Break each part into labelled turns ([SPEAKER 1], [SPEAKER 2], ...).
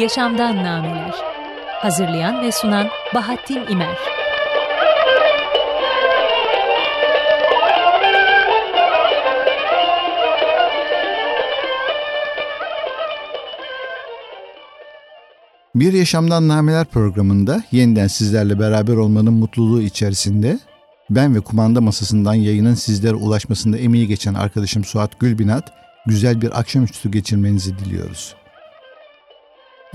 [SPEAKER 1] Yaşamdan Nameler Hazırlayan ve sunan Bahattin İmer
[SPEAKER 2] Bir Yaşamdan Nameler programında yeniden sizlerle beraber olmanın mutluluğu içerisinde ben ve kumanda masasından yayının sizlere ulaşmasında emeği geçen arkadaşım Suat Gülbinat güzel bir akşamüstü geçirmenizi diliyoruz.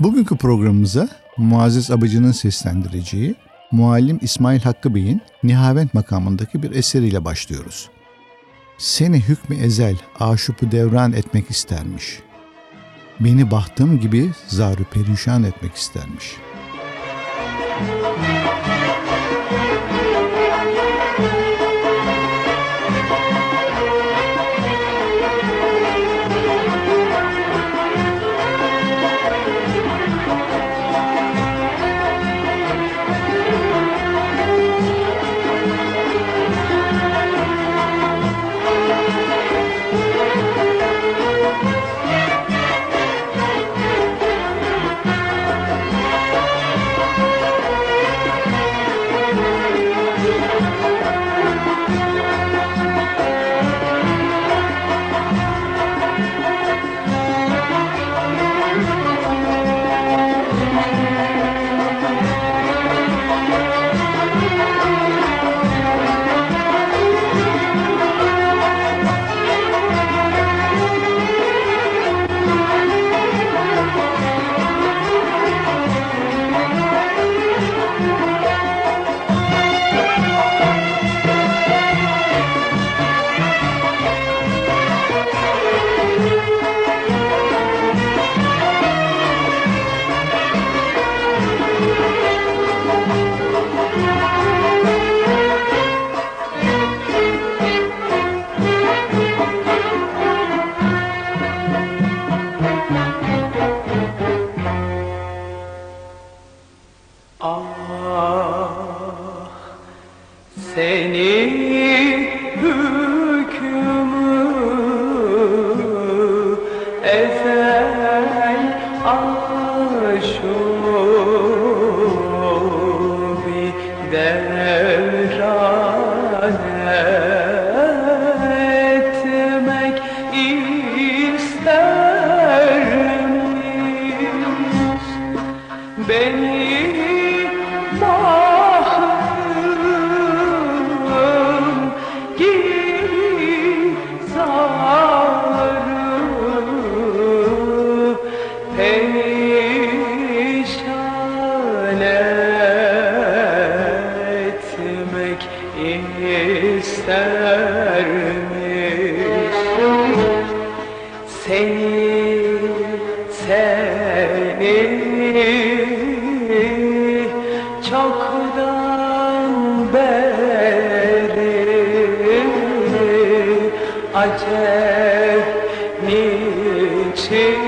[SPEAKER 2] Bugünkü programımıza Muazzez Abıcı'nın seslendireceği Muallim İsmail Hakkı Bey'in Nihavent makamındaki bir eseriyle başlıyoruz. Seni hükmü ezel aşupu devran etmek istermiş. Beni bahtım gibi zarı perişan etmek istermiş.'' here.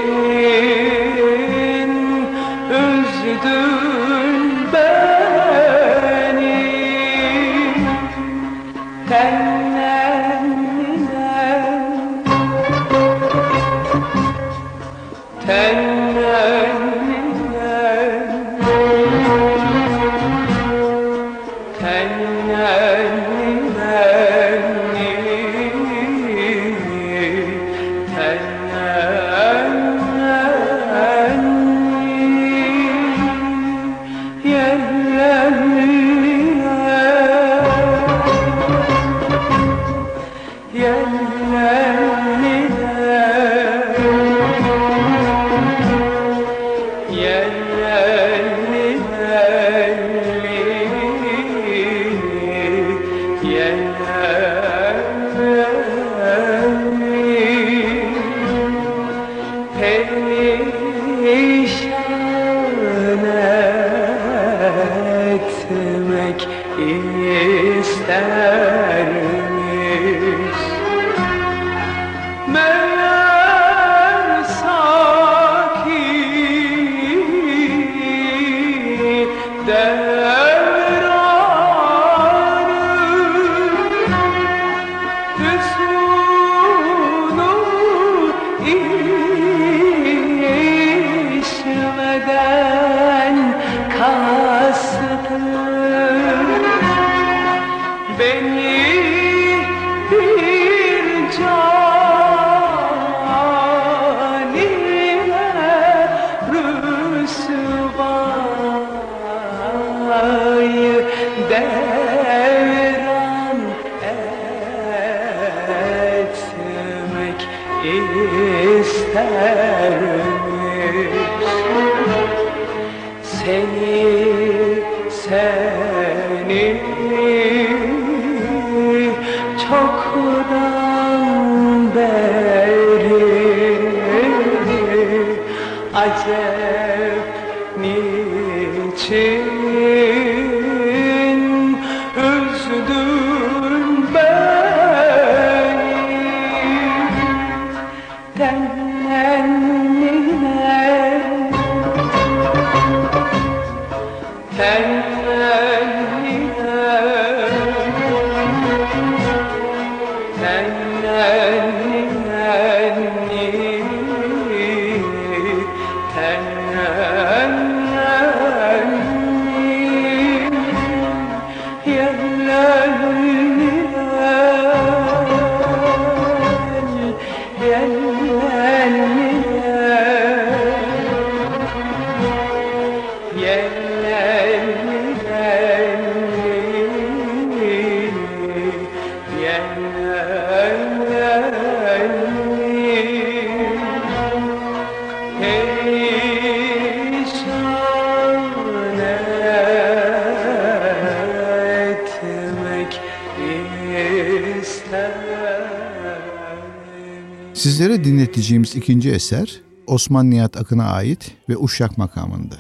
[SPEAKER 3] Sizlere dinleteceğimiz ikinci eser Osman Nihat Akın'a ait ve Uşak makamında.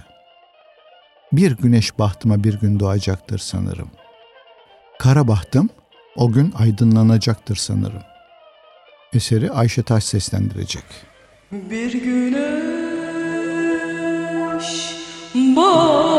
[SPEAKER 3] Bir güneş bahtıma bir gün doğacaktır sanırım. Kara bahtım o gün aydınlanacaktır sanırım. Eseri Ayşe Taş seslendirecek.
[SPEAKER 4] Bir güneş bahtıma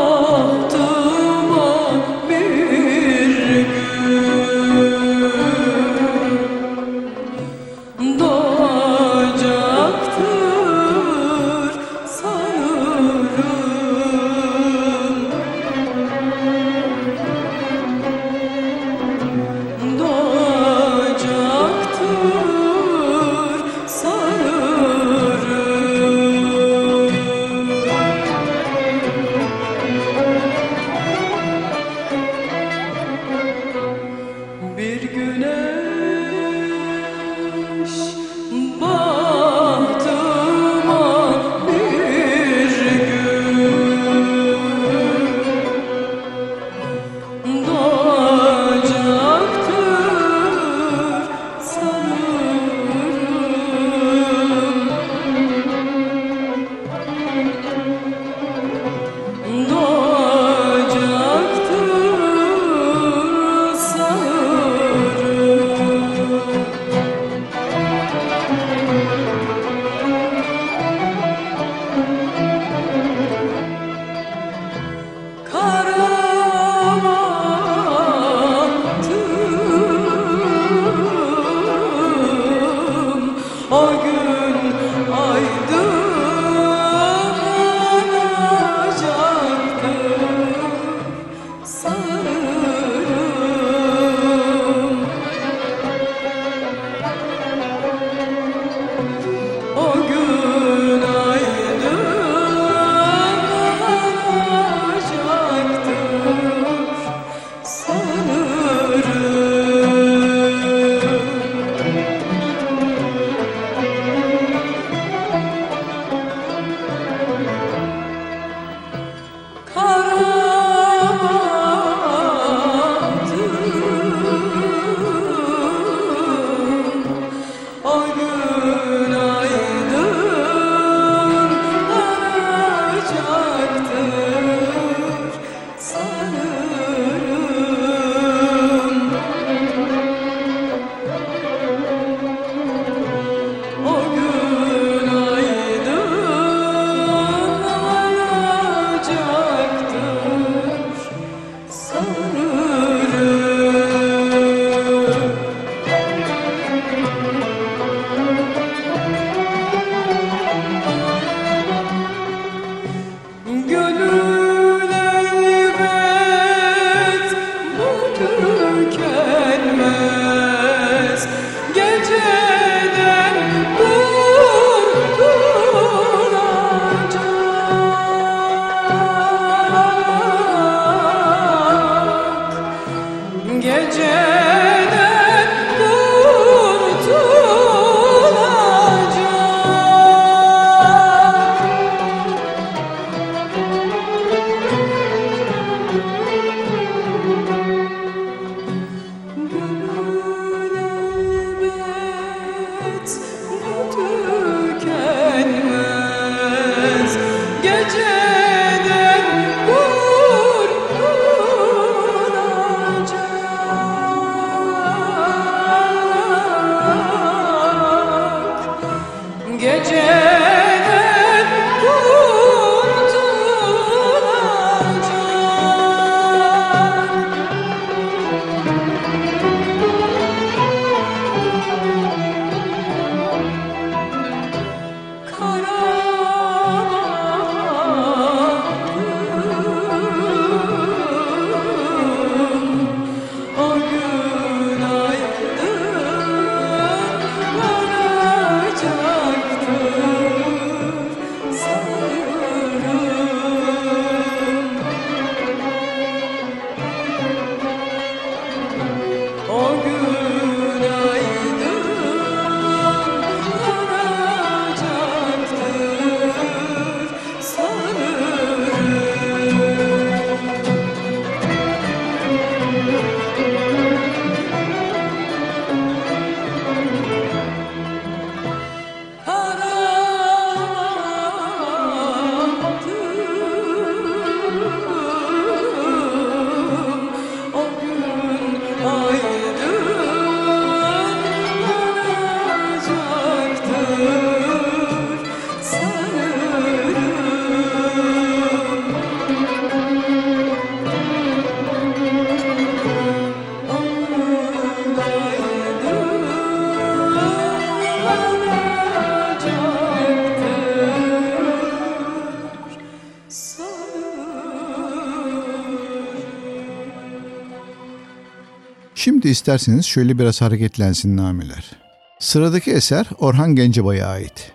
[SPEAKER 3] Şimdi isterseniz şöyle biraz hareketlensin nameler. Sıradaki eser Orhan Gencebay'a ait.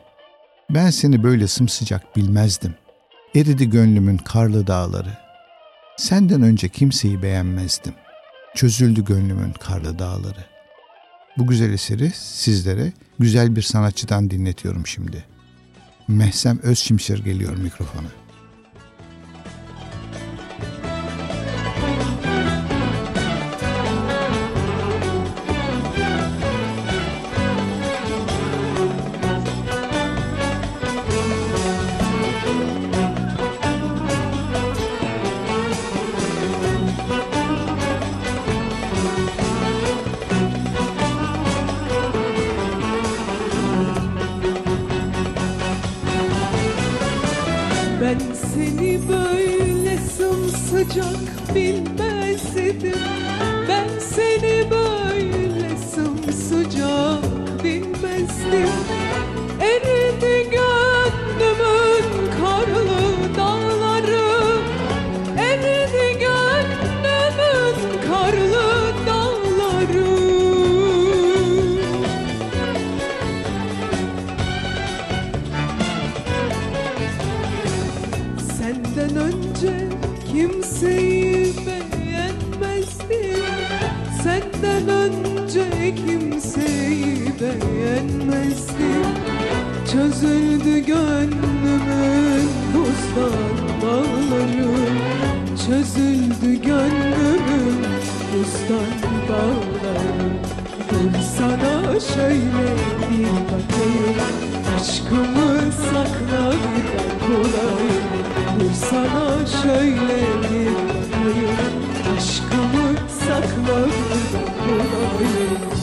[SPEAKER 3] Ben seni böyle sımsıcak bilmezdim. Eridi gönlümün karlı dağları. Senden önce kimseyi beğenmezdim. Çözüldü gönlümün karlı dağları. Bu güzel eseri sizlere güzel bir sanatçıdan dinletiyorum şimdi. Mehsem Özşimşir geliyor mikrofona.
[SPEAKER 4] Beğenmezdim Çözüldü gönlümün buzdan bağları Çözüldü gönlümün buzdan bağları Dur sana şöyle bir bakayım Aşkımı sakla bir kolay Dur sana şöyle bir bakayım Aşkımı sakla bir kolay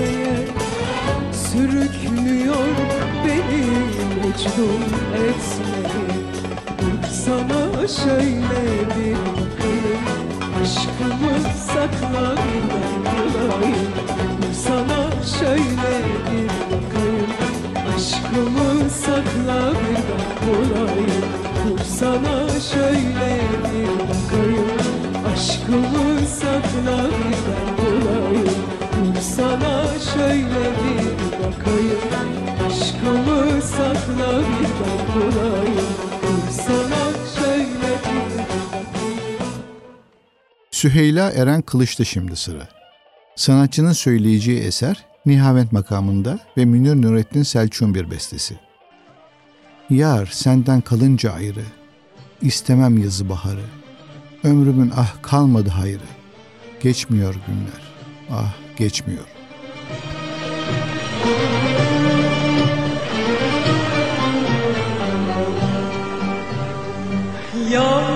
[SPEAKER 4] etmeye Sürüklüyor beni mecnun etmeye. Dur sana şöyle bir bakayım Aşkımı sakla bir bulayım Dur sana şöyle bir bakayım Aşkımı sakla bir bulayım Dur sana şöyle bir bakayım Aşkımı sakla bir bulayım sana şöyle bir bakayım Aşkımı sakla bir bulayım bir bakayım
[SPEAKER 3] Süheyla Eren Kılıç'ta şimdi sıra. Sanatçının söyleyeceği eser Nihavent makamında ve Münir Nurettin Selçuk'un bir bestesi. Yar senden kalınca ayrı, istemem yazı baharı. Ömrümün ah kalmadı hayrı, geçmiyor günler, ah geçmiyor.
[SPEAKER 4] Ya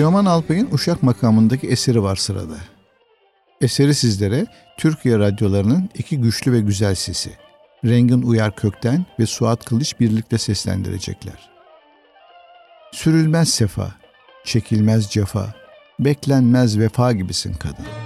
[SPEAKER 3] Teoman Alpay'ın Uşak makamındaki eseri var sırada. Eseri sizlere Türkiye radyolarının iki güçlü ve güzel sesi, Rengin Uyar Kökten ve Suat Kılıç birlikte seslendirecekler. Sürülmez sefa, çekilmez cefa, beklenmez vefa gibisin kadın.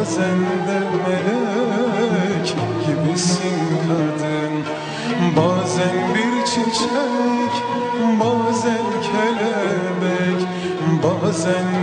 [SPEAKER 5] Bazen de melek gibisin kadın. Bazen bir çiçek, bazen kelebek, bazen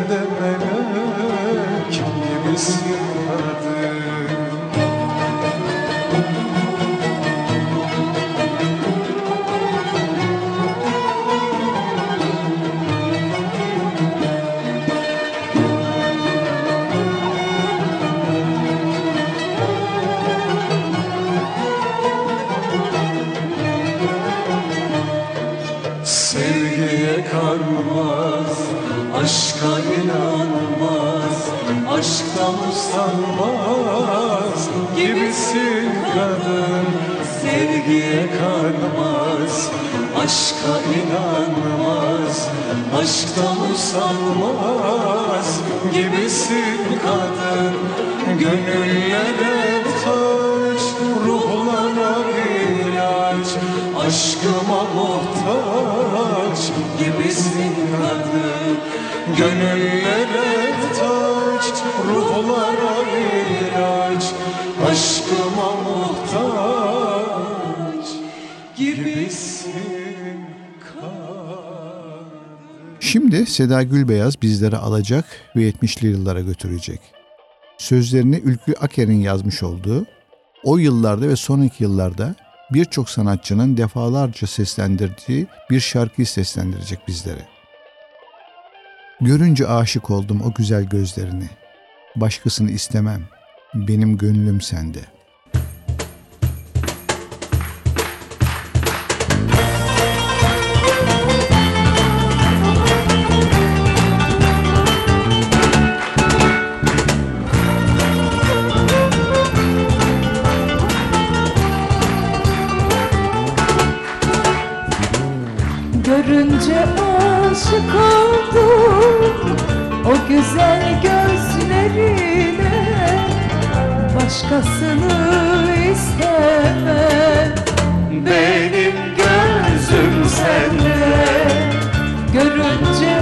[SPEAKER 5] Sevgiye kanmaz, aşka inanmaz, aşktan usanmaz gibisin kadın. Gönüllere taç, ruhlara ilaç, aşkıma muhtaç gibisin kadın. Gönüllere taç, ruhlara ilaç,
[SPEAKER 3] Seda Gülbeyaz bizleri alacak ve 70'li yıllara götürecek. Sözlerini Ülkü Aker'in yazmış olduğu, o yıllarda ve sonraki yıllarda birçok sanatçının defalarca seslendirdiği bir şarkıyı seslendirecek bizlere. Görünce aşık oldum o güzel gözlerini. Başkasını istemem. Benim gönlüm sende.
[SPEAKER 4] Aşık oldum o güzel gözlerine. Başkasını istemem benim gözüm sende. Görünce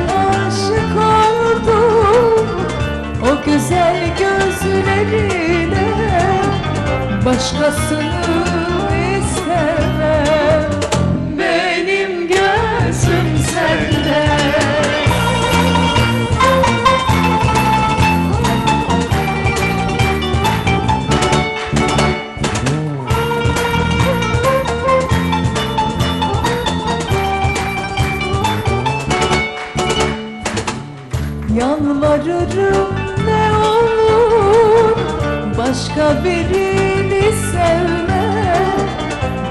[SPEAKER 4] aşık oldum o güzel gözlerine. Başkasını Başka birini sevme.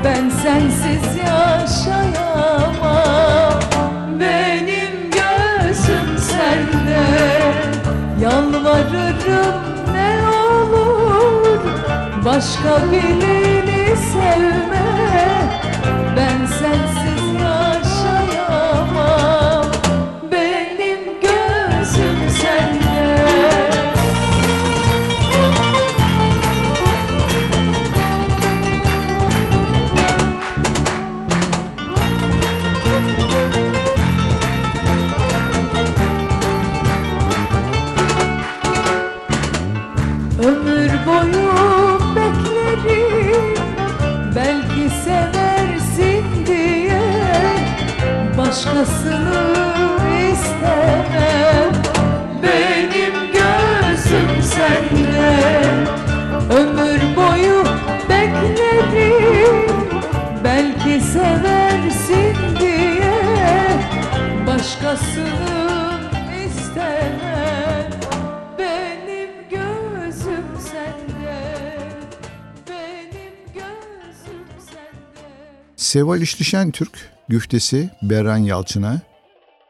[SPEAKER 4] Ben sensiz yaşayamam. Benim gözüm sende. Yalvarırım ne olur. Başka birini sevme
[SPEAKER 3] Seval İşlişen Türk, güftesi Berran Yalçın'a,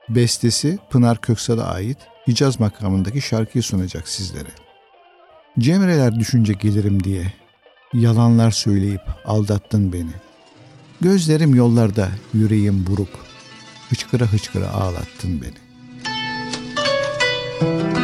[SPEAKER 3] bestesi Pınar Köksal'a ait Hicaz makamındaki şarkıyı sunacak sizlere. Cemreler düşünce gelirim diye, yalanlar söyleyip aldattın beni. Gözlerim yollarda, yüreğim buruk, hıçkıra hıçkıra ağlattın beni.
[SPEAKER 4] Cemreler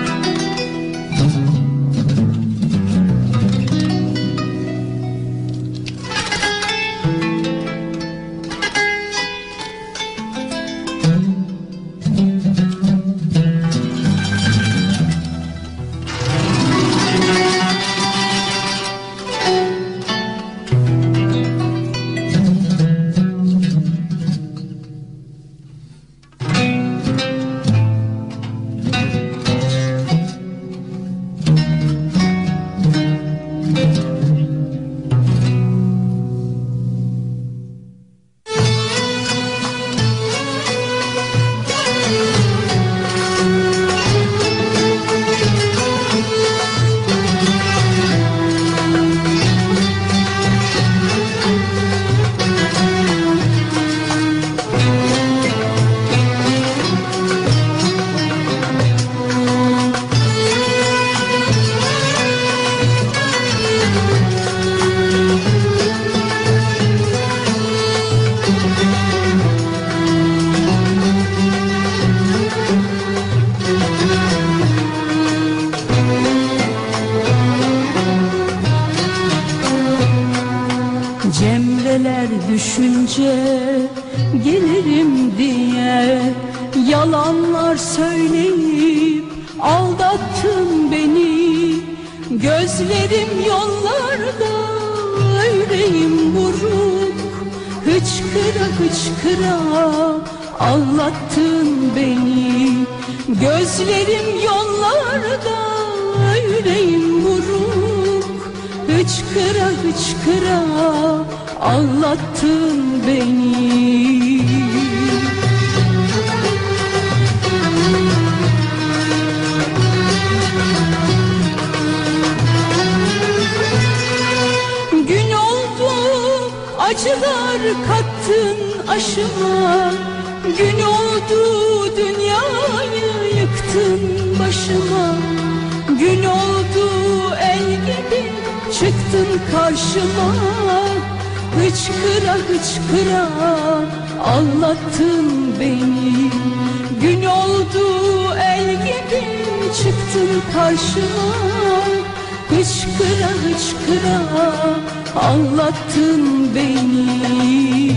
[SPEAKER 4] çıktın karşıma. Hıçkıra hıçkıra anlattın beni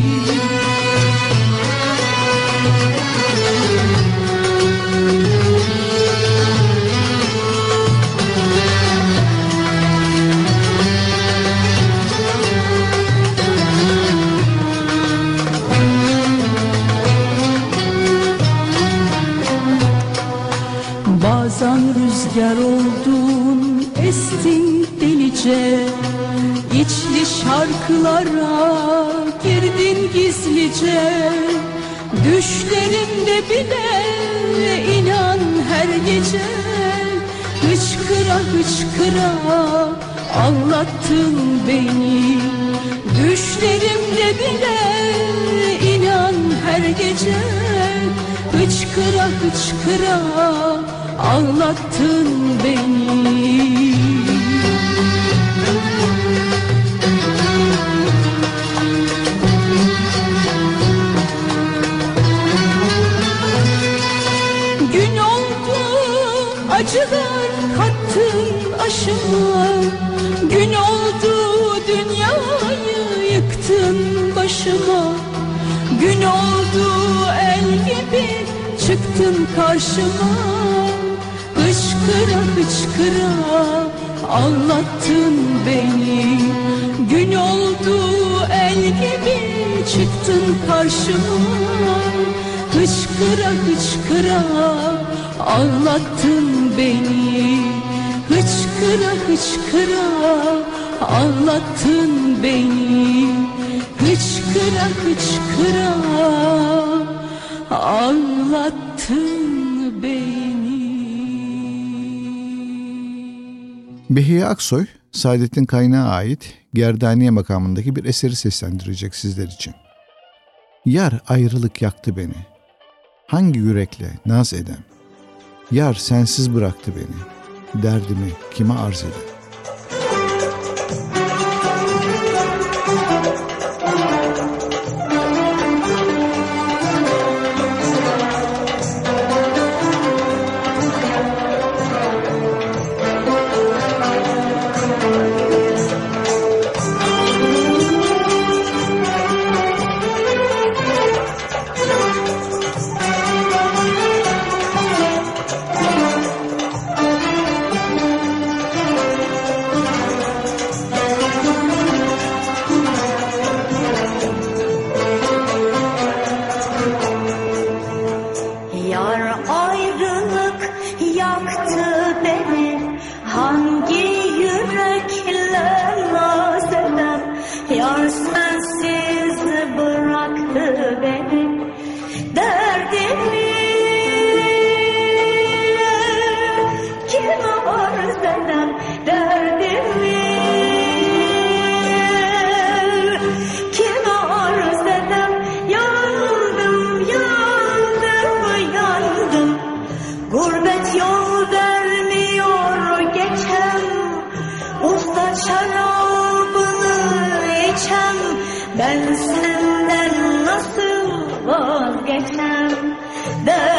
[SPEAKER 4] rüzgar oldun estin delice İçli şarkılara girdin gizlice. Düşlerimde bile inan her gece Hıçkıra hıçkıra anlattın beni. Düşlerimde bile inan her gece Hıçkıra hıçkıra anlattın beni. Gün oldu acılar kattın aşıma. Gün oldu dünyayı yıktın başıma. Gün oldu el gibi çıktın karşıma Hıçkıra hıçkıra anlattın beni. Gün oldu el gibi çıktın karşıma Hıçkıra hıçkıra anlattın beni. Hıçkıra hıçkıra anlattın beni. Hıçkıra hıçkıra anlattın beni
[SPEAKER 3] Behiye Aksoy, Saadettin Kaynağı ait Gerdaniye makamındaki bir eseri seslendirecek sizler için. Yar ayrılık yaktı beni. Hangi yürekle naz edem? Yar sensiz bıraktı beni. Derdimi kime arz edem?
[SPEAKER 6] Şarabını içem Ben senden nasıl vazgeçem Derdimi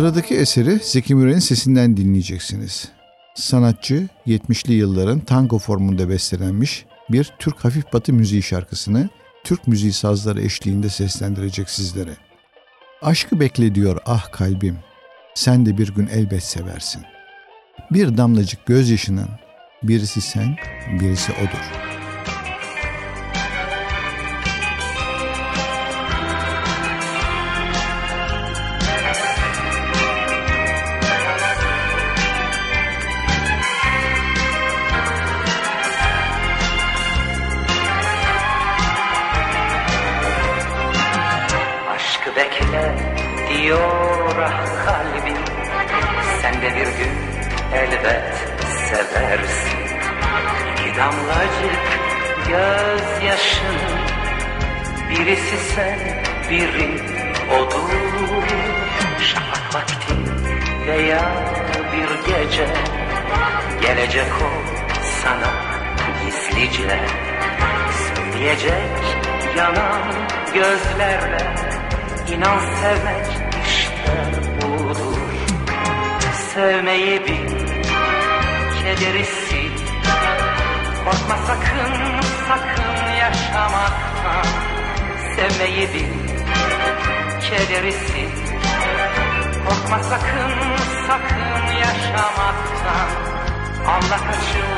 [SPEAKER 3] Sıradaki eseri Zeki Müren'in sesinden dinleyeceksiniz. Sanatçı 70'li yılların tango formunda bestelenmiş bir Türk hafif batı müziği şarkısını Türk müziği sazları eşliğinde seslendirecek sizlere. Aşkı bekle diyor ah kalbim, sen de bir gün elbet seversin. Bir damlacık gözyaşının birisi sen, birisi odur.
[SPEAKER 7] Korkma sakın sakın yaşamaktan Allah kaçın.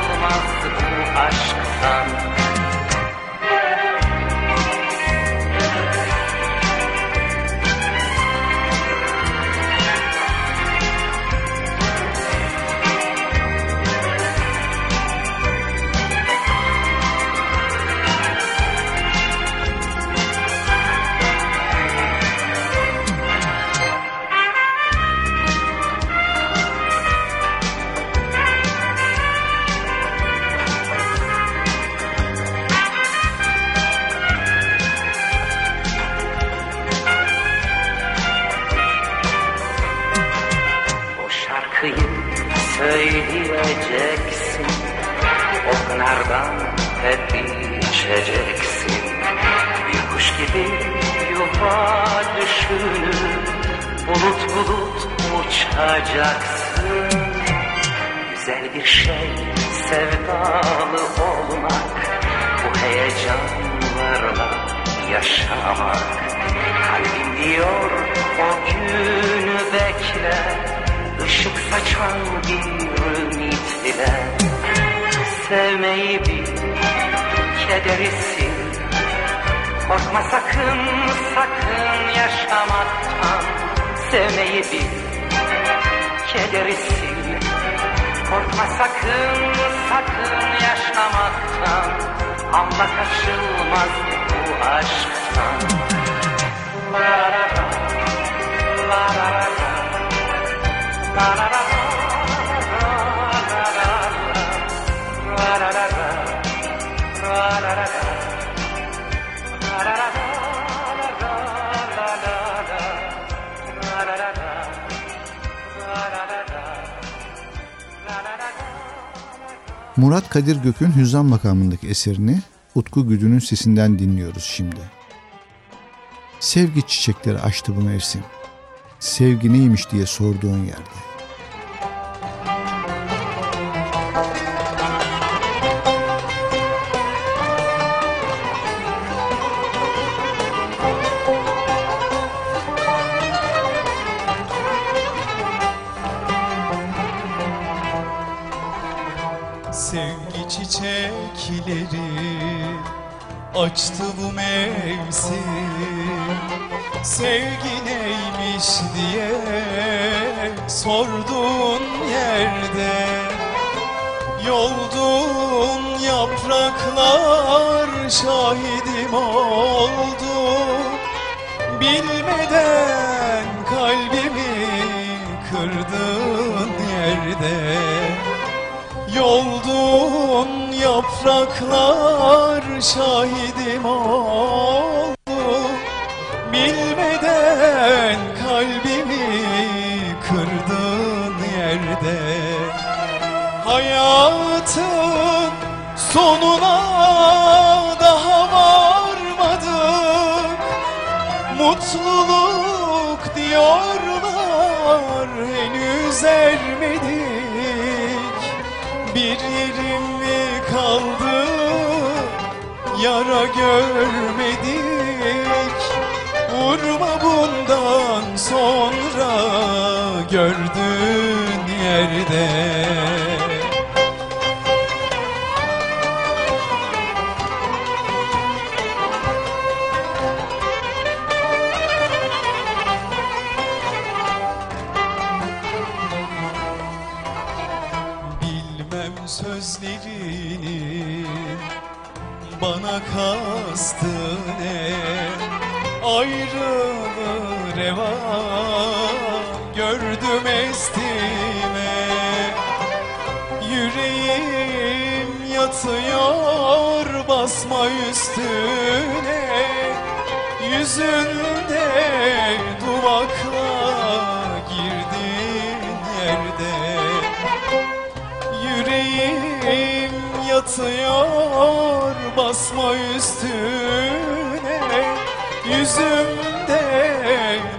[SPEAKER 3] Murat Kadir Gök'ün Hüzzam makamındaki eserini Utku Güdü'nün sesinden dinliyoruz şimdi. Sevgi çiçekleri açtı bu mevsim. Sevgi neymiş diye sorduğun yerde.
[SPEAKER 8] yerde Yoldun yapraklar şahidim oldu Bilmeden kalbimi kırdın yerde. Hayatın sonuna daha varmadık Mutluluk diyorlar henüz ermedi ellerim mi kaldı. Yara görmedik. Vurma bundan sonra Gördüğün yerde. bana kastı ne? Ayrılığı reva gördüm estime. Yüreğim yatıyor basma üstüne. Yüzünde duvakla girdin yerde Yüreğim yatıyor basma üstüne Yüzümde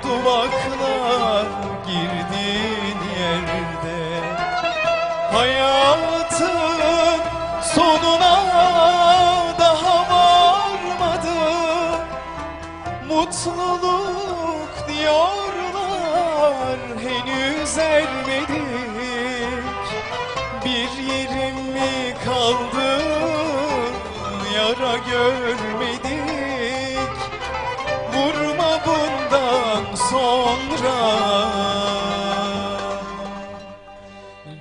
[SPEAKER 8] duvaklar girdin yerde. Hayatın sonuna daha varmadı. Mutluluk diyorlar henüz ermedik Bir yerim mi kaldı yara görmedik Vurma bundan sonra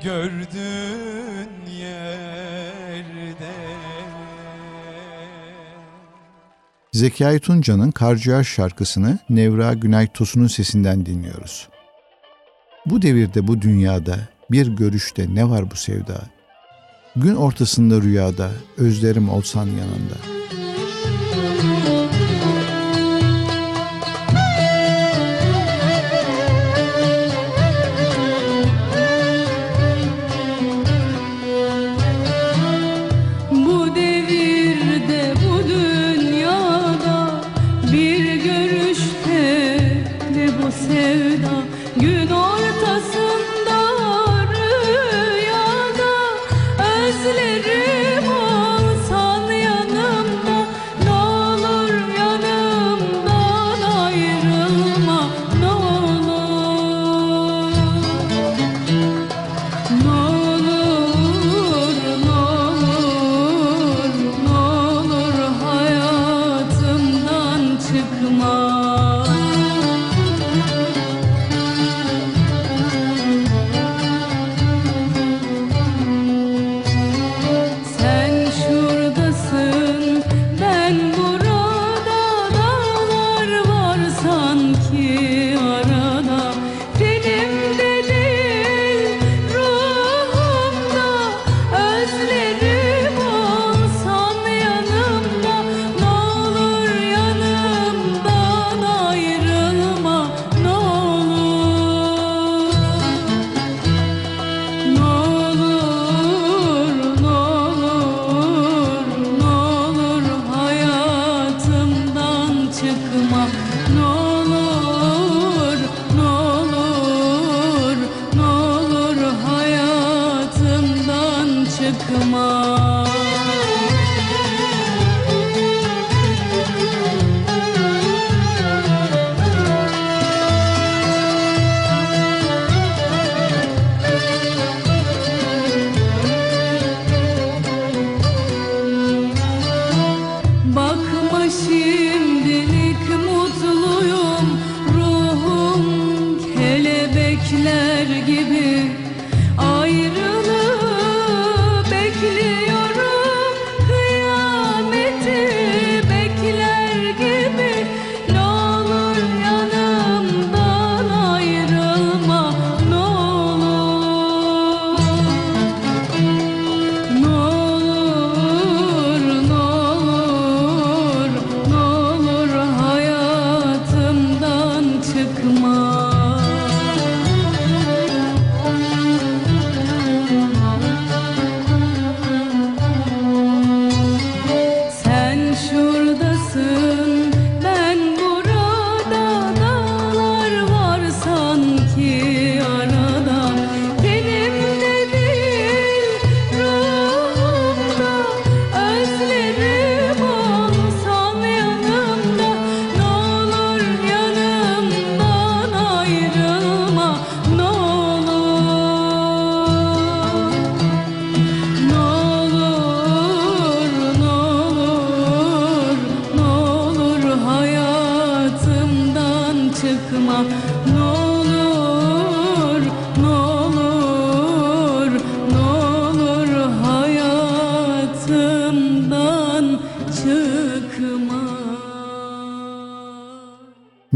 [SPEAKER 8] Gördüğün yerde
[SPEAKER 4] Zekai Tunca'nın Karciğer şarkısını Nevra Günay Tosun'un sesinden dinliyoruz. Bu devirde bu dünyada bir görüşte ne var bu sevda? Gün ortasında rüyada özlerim olsan yanında.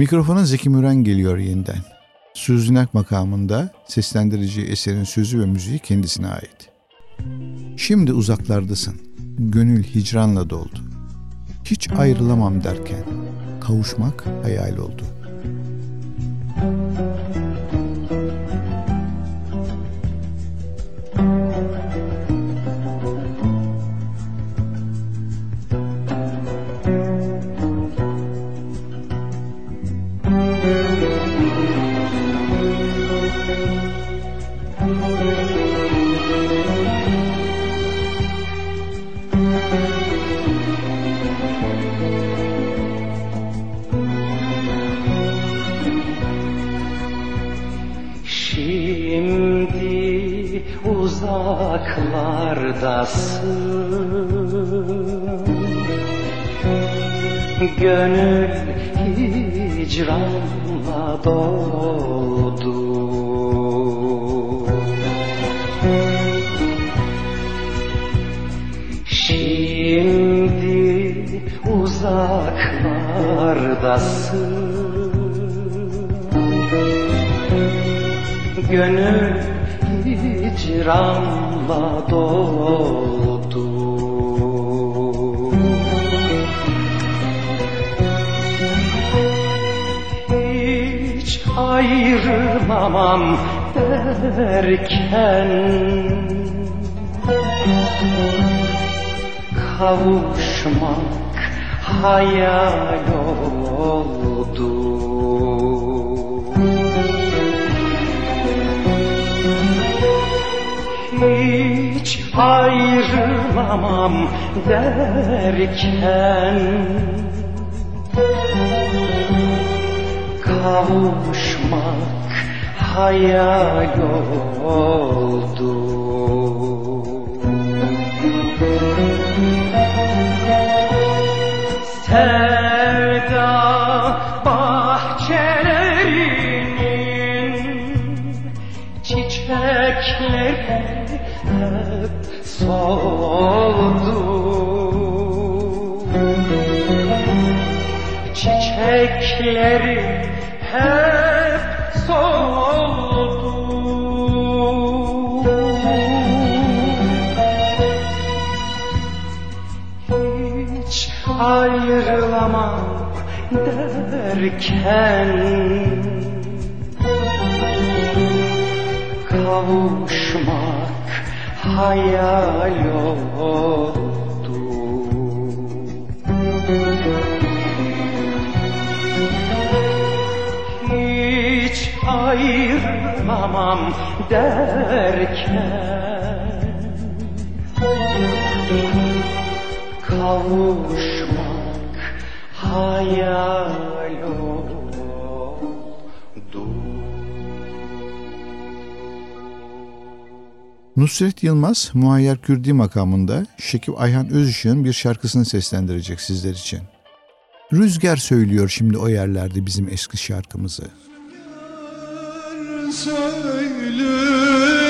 [SPEAKER 3] Mikrofona Zeki Müren geliyor yeniden. Sözünak makamında seslendirici eserin sözü ve müziği kendisine ait. Şimdi uzaklardasın, gönül hicranla doldu. Hiç ayrılamam derken, kavuşmak hayal oldu.
[SPEAKER 2] Şimdi Gönül hicranla doldu Şimdi uzaklardasın. Gönül hicranla doldu ayrılamam derken Kavuşmak hayal oldu. Hiç ayrılamam derken kavuşmak hayal oldu. Sevda bahçelerinin çiçekleri hep soldu Çiçekleri derken kavuşmak hayal oldu. Hiç ayrılamam derken Kavuşmak hayal
[SPEAKER 3] Nusret Yılmaz, Muayyer Kürdi makamında Şekip Ayhan Özışık'ın bir şarkısını seslendirecek sizler için. Rüzgar söylüyor şimdi o yerlerde bizim eski şarkımızı.
[SPEAKER 8] söylüyor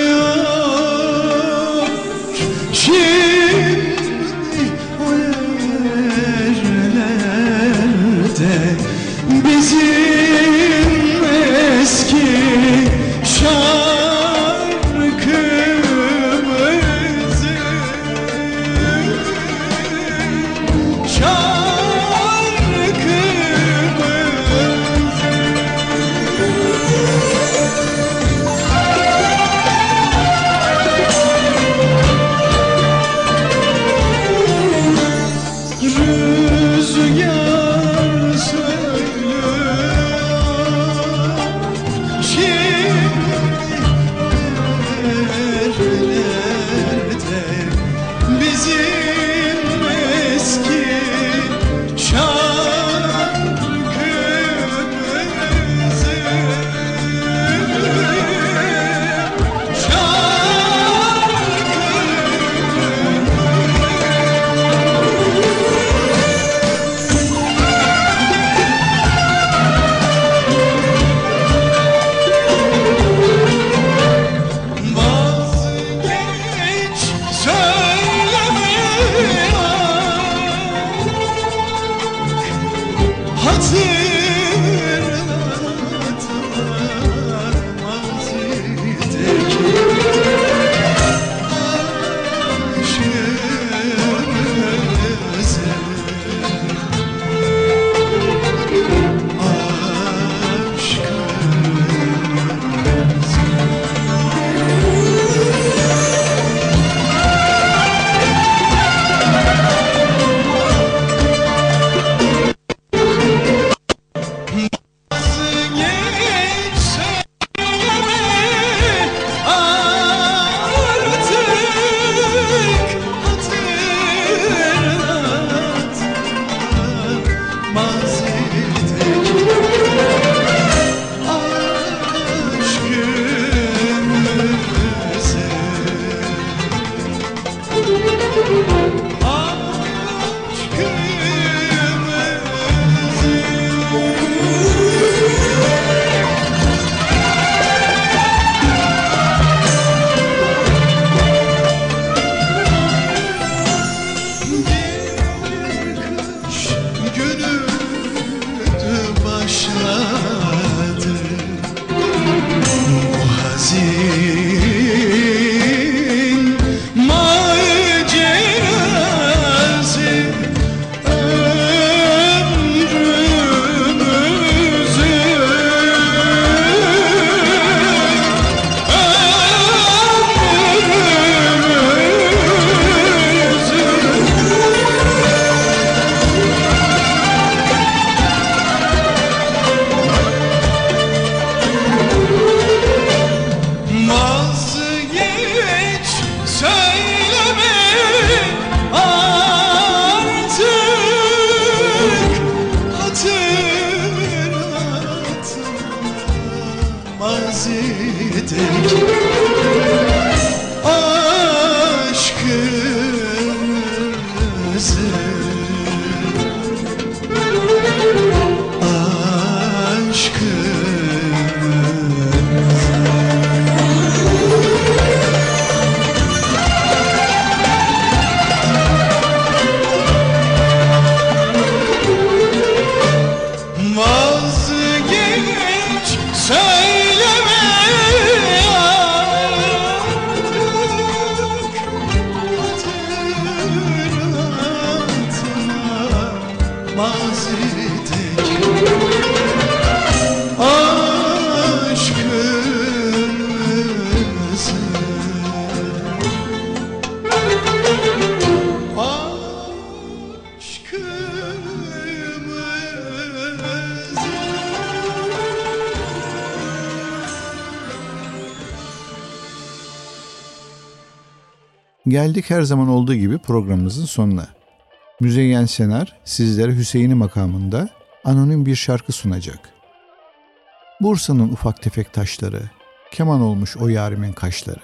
[SPEAKER 3] Geldik her zaman olduğu gibi programımızın sonuna. Müzeyyen Senar sizlere Hüseyin'i makamında anonim bir şarkı sunacak. Bursa'nın ufak tefek taşları, keman olmuş o yarimin kaşları.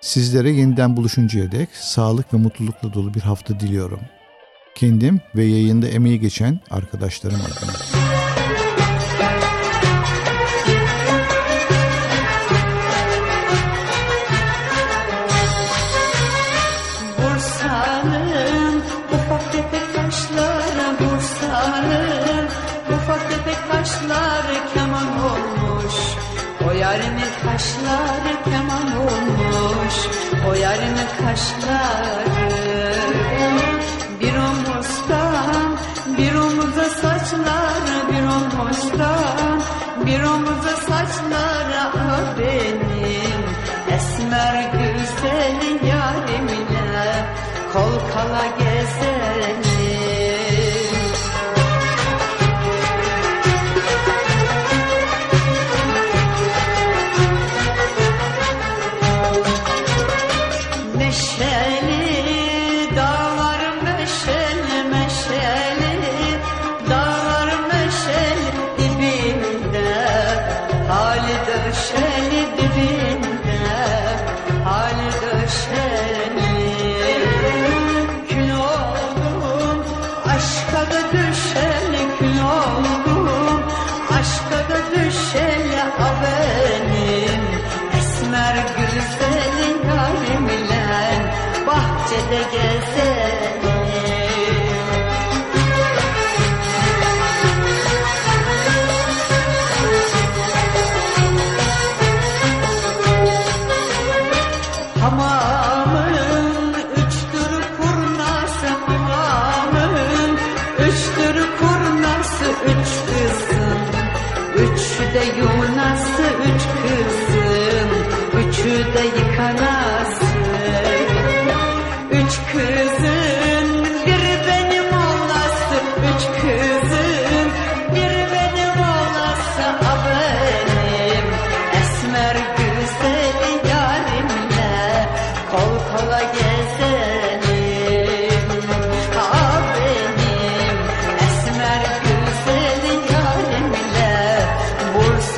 [SPEAKER 3] Sizlere yeniden buluşuncaya dek sağlık ve mutlulukla dolu bir hafta diliyorum. Kendim ve yayında emeği geçen arkadaşlarım adına.
[SPEAKER 9] Saçları Bir omuzdan bir omuza saçları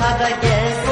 [SPEAKER 9] passada guerra.